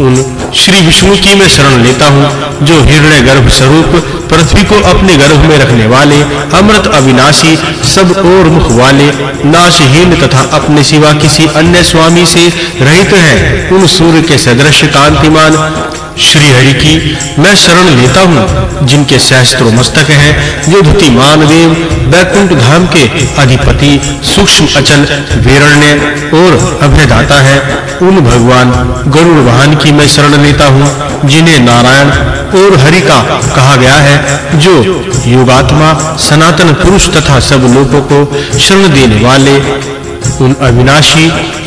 उन श्री विष्णु की मैं शरण लेता हूँ, जो हृदय गर्भ स्वरूप पृथ्वी को अपने गर्भ में रखने वाले, अमृत अविनाशी, सब और मुख वाले, नाशहीन तथा अपने सिवा किसी अन्य स्वामी से रहित है। उन सूर्य के सदृश कांतिमान श्री हरि की मैं शरण लेता हूँ, जिनके सहस्त्रों मस्तक हैं, जो धुतिमान देव वैकुंठ धाम के अधिपति, सूक्ष्म अचल वीरण्य और अभयदाता है। उन भगवान गरुड़ वाहन की मैं शरण लेता हूँ, जिन्हें नारायण और हरि का कहा गया है, जो योगात्मा, सनातन पुरुष तथा सब लोगों को शरण देने वाले उन अविनाशी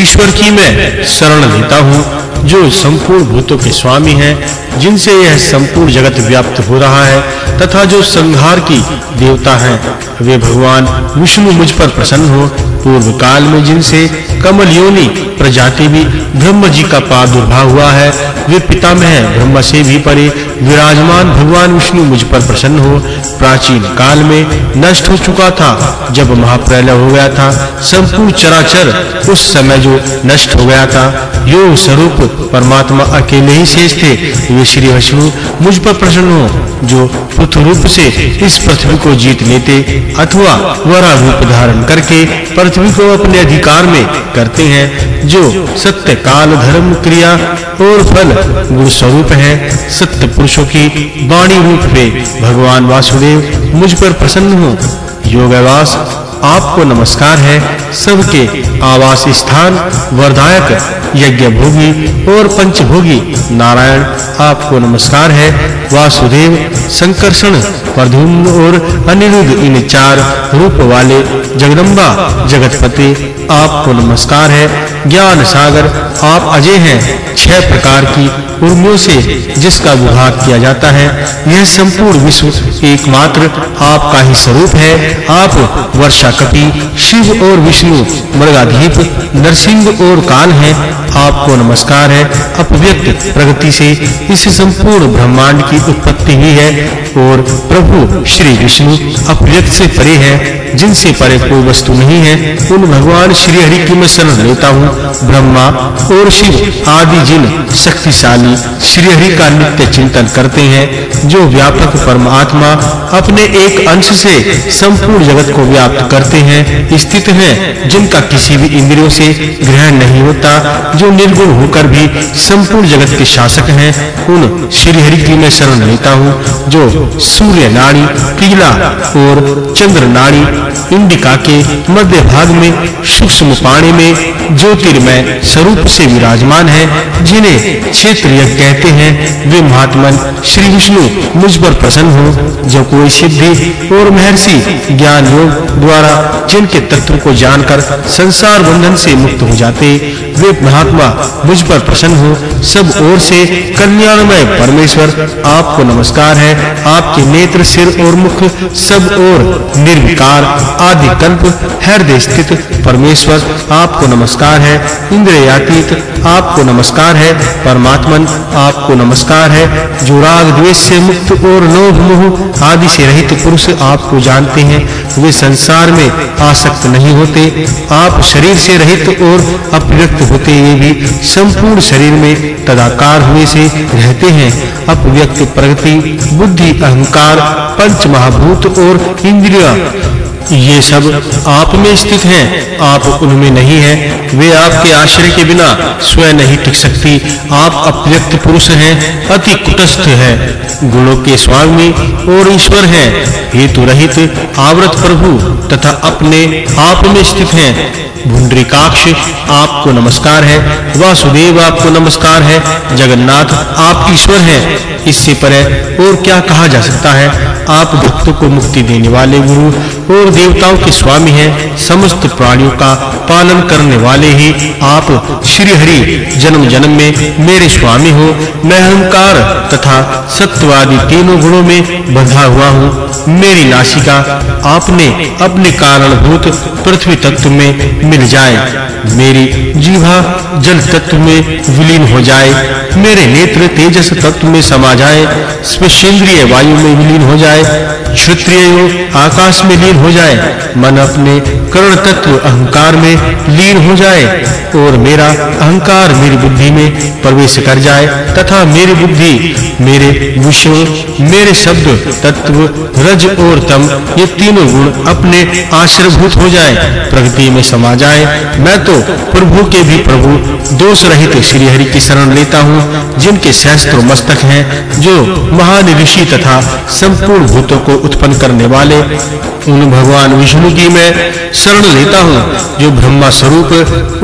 ईश्वर की मैं शरण लेता हूँ। जो संपूर्ण भूतों के स्वामी हैं, जिनसे यह संपूर्ण जगत व्याप्त हो रहा है, तथा जो संहार की देवता हैं, वे भगवान विष्णु मुझ पर प्रसन्न हो, पूर्व काल में जिनसे कमल योनि प्रजाति भी ब्रह्म जी का प्रादुर्भाव हुआ है, वे पितामह ब्रह्म से भी परे विराजमान भगवान विष्णु मुझ पर प्रसन्न हो। प्राचीन काल में नष्ट हो चुका था, जब महाप्रलय हो गया था। संपूर्ण चराचर उस समय जो नष्ट हो गया था योग स्वरूप परमात्मा अकेले ही शेष थे। वे श्री विष्णु मुझ पर प्रसन्न हो, जो पुत्र रूप से इस पृथ्वी को जीत लेते अथवा वरा रूप धारण करके पृथ्वी को अपने अधिकार में करते हैं। जो सत्य काल धर्म क्रिया और फल गुण स्वरूप है। सत्य पुरुषों की वाणी रूप में भगवान वासुदेव मुझ पर प्रसन्न हो। योगवास आपको नमस्कार है सबके आवास स्थान, वरदायक यज्ञ भोगी और पंचभोगी। नारायण, आपको नमस्कार है। वासुदेव, संकर्षण प्रधुम्न और अनिरुद्ध, इन चार रूप वाले जगदम्बा जगतपति, आपको नमस्कार है। ज्ञान सागर, आप अजय हैं। छह प्रकार की उर्मियों से जिसका विभाग किया जाता है, यह संपूर्ण विश्व एकमात्र आपका ही स्वरूप है। आप वर्षा कपि शिव और विष्णु, मृगाधीप, नरसिंह और काल है। आपको नमस्कार है। अपव्यक्त प्रगति से इस संपूर्ण ब्रह्मांड की उत्पत्ति हुई है और प्रभु श्री विष्णु अपव्यक्त से परे है। जिनसे परे कोई वस्तु नहीं है, उन भगवान श्री हरि की मैं शरण लेता हूँ। ब्रह्मा और शिव आदि जिन शक्तिशाली श्री हरि का नित्य चिंतन करते हैं, जो व्यापक परमात्मा अपने एक अंश से संपूर्ण जगत को व्याप्त करते हैं, स्थित हैं, जिनका किसी भी इंद्रियों से ग्रहण नहीं होता, जो निर्गुण होकर भी संपूर्ण जगत के शासक हैं, उन श्री हरि की मैं शरण लेता हूँ, जो सूर्य नाड़ी पीला और चंद्र नाड़ी इंडिका के मध्य भाग में, सूक्ष्म पाणी में ज्योतिर्मय स्वरूप से विराजमान है, जिन्हें क्षेत्र कहते हैं, वे महात्मन श्री विष्णु, मुझ पर प्रसन्न हो, जो कोई सिद्धि और महर्षि ज्ञान योग द्वारा जिनके तत्व को जानकर संसार बंधन से मुक्त हो जाते, वे महात्मा मुझ पर प्रसन्न हो, सब ओर से कल्याणमय परमेश्वर आपको नमस्कार है। आपके नेत्र, सिर और मुख सब ओर निर्विकार आदि कल्प हृदय स्थित परमेश्वर आपको नमस्कार है। इंद्रियातीत आपको नमस्कार है। परमात्मन आपको नमस्कार है। जो राग, द्वेष से मुक्त और लोभ मोह आदि से रहित पुरुष आपको जानते हैं। वे संसार में आसक्त नहीं होते। आप शरीर से रहित और अपव्यक्त होते हुए भी संपूर्ण शरीर में तदाकार हुए से रहते हैं। अपव्यक्त प्रगति, बुद्धि, अहंकार, पंच महाभूत और इंद्रिया, ये सब आप में स्थित हैं। आप उनमें नहीं हैं। वे आपके आश्रय के बिना स्वयं नहीं टिक सकती। आप अव्यक्त पुरुष हैं, अति कुटस्थ हैं। गुणों के स्वामी और ईश्वर हैं। हेतु रहित आवृत प्रभु तथा अपने आप में स्थित हैं। भुंडरीकाक्ष आपको नमस्कार है। वासुदेव, आपको नमस्कार है। जगन्नाथ, आप ईश्वर हैं। इससे परे और क्या कहा जा सकता है? आप भक्तों को मुक्ति देने वाले गुरु और देवताओं के स्वामी हैं। समस्त प्राणियों का पालन करने वाले ही आप श्री हरि जन्म जन्म में मेरे स्वामी हो। मैं अहंकार तथा सत्यवादी तीनों गुणों में बंधा हुआ हूँ। मेरी नासिका आपने अपने कारणभूत पृथ्वी तत्व में मिल जाए। मेरी जीवा जल तत्व में विलीन हो जाए। मेरे नेत्र तेजस तत्व में समा जाए। स्पर्शेंद्रिय वायु में विलीन हो जाए। क्षत्रिय आकाश में लीन हो जाए। मन अपने कर्ण तत्व अहंकार में लीन हो जाए और मेरा अहंकार मेरी बुद्धि में प्रवेश कर जाए तथा मेरी बुद्धि मेरे विषयों, मेरे शब्द, तत्व, रज और तम, ये तीनों गुण अपने आश्रयभूत हो जाए। प्रगति में समा जाए। मैं तो प्रभु के भी प्रभु, दोष रहित श्री हरि की शरण लेता हूँ, जिनके सहस्त्र मस्तक हैं, जो महान ऋषि तथा संपूर्ण भूतों को उत्पन्न करने वाले। उन भगवान विष्णु की मैं शरण लेता हूँ, जो ब्रह्मा स्वरूप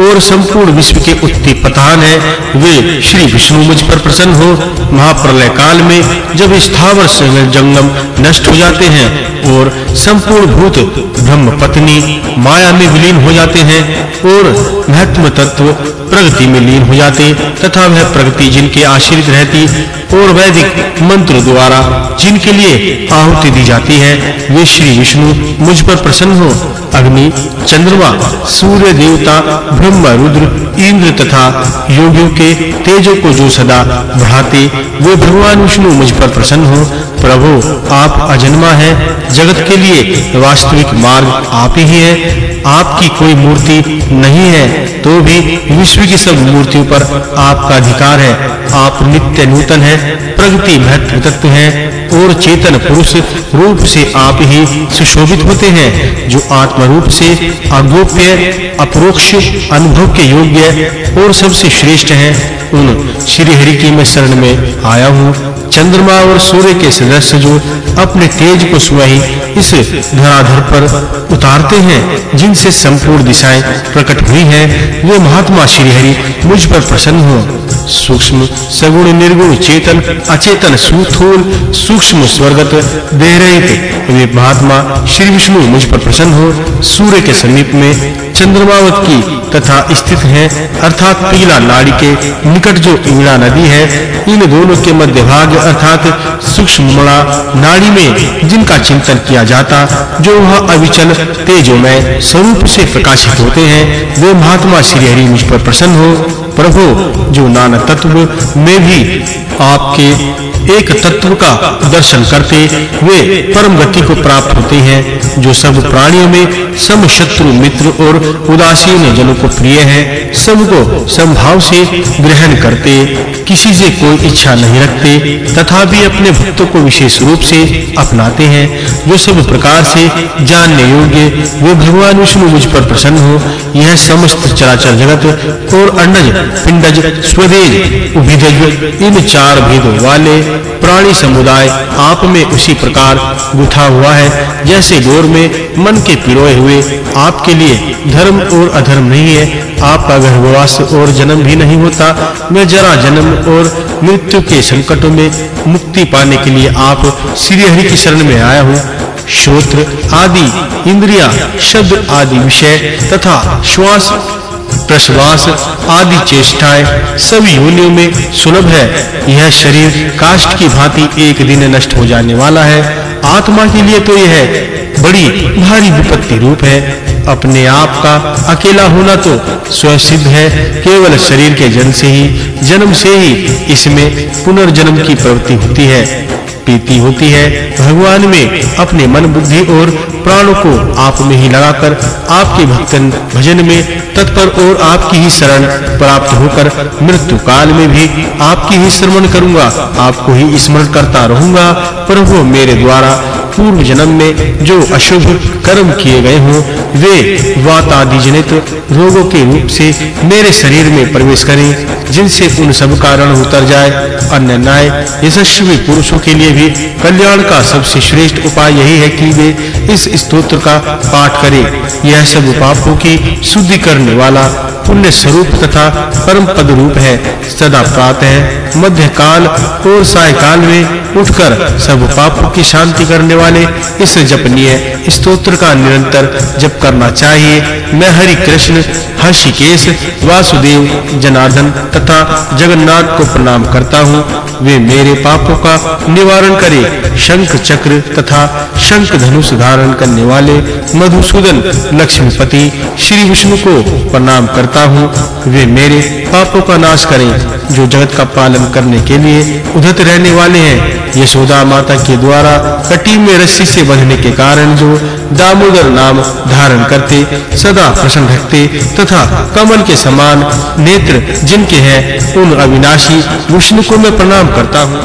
और संपूर्ण विश्व के उत्पत्तिपतान है। वे श्री विष्णु मुझ पर प्रसन्न हो। महाप्रलय काल में जब स्थावर जंगम नष्ट हो जाते हैं और संपूर्ण भूत ब्रह्म पत्नी माया में विलीन हो जाते हैं और महत्व तत्व प्रगति में लीन हो जाते तथा वह प्रगति जिनके आश्रित रहती और वैदिक मंत्र द्वारा जिनके लिए आहुति दी जाती है, वे श्री विष्णु मुझ पर प्रसन्न हो अग्नि, चंद्रमा, सूर्य, देवता, ब्रह्म, रुद्र, इंद्र तथा योगियों के तेजों को जो सदा बढ़ाते, वे भगवान विष्णु मुझ पर प्रसन्न हो। प्रभु, आप अजन्मा हैं। जगत के लिए वास्तविक मार्ग आप ही हैं। आपकी कोई मूर्ति नहीं है तो भी विश्व की सब मूर्तियों पर आपका अधिकार है। आप नित्य नूतन हैं, प्रगति महत्व तत्व हैं और चेतन पुरुष रूप से आप ही सुशोभित होते हैं, जो आत्म रूप से अगोप्य, अपरोक्ष अनुभव के योग्य और सबसे श्रेष्ठ हैं। उन श्री हरि की मैं शरण में आया हूँ। चंद्रमा और सूर्य के सदस्य जो अपने तेज को स्वयं इस धराधर पर उतारते हैं, जिनसे संपूर्ण दिशाएँ प्रकट हुई हैं, वे महात्मा श्री हरि मुझ पर प्रसन्न हो। सूक्ष्म, सगुण, निर्गुण, चेतन, अचेतन, सुथूल, सूक्ष्म, स्वर्गत, देहरहित, वे महात्मा श्री विष्णु मुझ पर प्रसन्न हो। सूर्य के समीप में चंद्रमावत की तथा स्थित है, अर्थात पीला नाड़ी के निकट जो ईड़ा नदी है, इन दोनों के मध्य भाग, अर्थात सूक्ष्म नाड़ी में, जिनका चिंतन किया जाता, जो वह अविचल, तेजोमय स्वरूप से प्रकाशित होते हैं, वे महात्मा श्री हरि मुझ पर प्रसन्न हो, प्रभु, जो नाना तत्व, में भी आपके एक तत्व का दर्शन करते वे परम गति को प्राप्त होते हैं, जो सब प्राणियों में सम शत्रु मित्र और उदासीन जनों को प्रिय है सबको संभाव से ग्रहण करते, किसी से कोई इच्छा नहीं रखते तथा भी अपने भक्तों को विशेष रूप से अपनाते हैं, जो सब प्रकार से जानने योग्य, वे भगवान विष्णु मुझ पर प्रसन्न हो, यह समस्त चराचर जगत और अंडज पिंडज स्वदेज उभिदज, इन चार भेदों वाले प्राणी समुदाय आप में उसी प्रकार गुथा हुआ है, जैसे गोर में मन के पिरोए हुए आपके लिए धर्म और अधर्म नहीं है। आपका गर्भवास और जन्म भी नहीं होता, मैं जरा जन्म और मृत्यु के संकटों में मुक्ति पाने के लिए आप श्री हरि की शरण में आया हूँ। श्रोत्र, आदि, इंद्रिया, शब्द आदि विषय तथा श्वास प्रश्वास आदि चेष्टाएँ सभी योनियों में सुलभ है। यह शरीर काष्ठ की भांति एक दिन नष्ट हो जाने वाला है। आत्मा के लिए तो यह बड़ी भारी विपत्ति रूप है। अपने आप का अकेला होना तो स्वयं सिद्ध है। केवल शरीर के जन्म से ही, जन्म से ही इसमें पुनर्जन्म की प्रवृत्ति होती है। प्रीति होती है। भगवान में अपने मन बुद्धि और प्राणों को आप में ही लगाकर आपके भक्तन भजन में तत्पर और आपकी ही शरण प्राप्त होकर मृत्यु काल में भी आपकी ही श्रवण करूँगा, आपको ही स्मरण करता रहूँगा। प्रभु मेरे द्वारा पूर्व जन्म में जो अशुभ कर्म किए गए हों, वे वात आदि जनित रोगों के रूप से मेरे शरीर में प्रवेश करें, जिनसे उन सब कारण उतर जाए। अन्य न्याय यशस्वी पुरुषों के लिए भी कल्याण का सबसे श्रेष्ठ उपाय यही है कि वे इस स्तोत्र का पाठ करें। यह सब पापों की शुद्धि करने वाला पुण्य स्वरूप तथा परम पद रूप है। सदा प्रातः मध्य काल और साय काल में उठकर सब पापों की शांति करने वाले इस जपनीय स्तोत्र का निरंतर जप करना चाहिए। मैं हरि कृष्ण, हर्षिकेश, वासुदेव, जनार्दन तथा जगन्नाथ को प्रणाम करता हूँ। वे मेरे पापों का निवारण करे। शंख चक्र तथा शंख धनुष धारण करने वाले मधुसूदन लक्ष्मीपति श्री विष्णु को प्रणाम करता हूँ। वे मेरे पापों का नाश करें, जो जगत का पालन करने के लिए उधत रहने वाले हैं। यशोदा माता के द्वारा कटी में रस्सी से बंधने के कारण जो दामोदर नाम धारण करते, सदा प्रसन्न रखते तथा कमल के समान नेत्र जिनके हैं, उन अविनाशी विष्णु को मैं प्रणाम करता हूँ।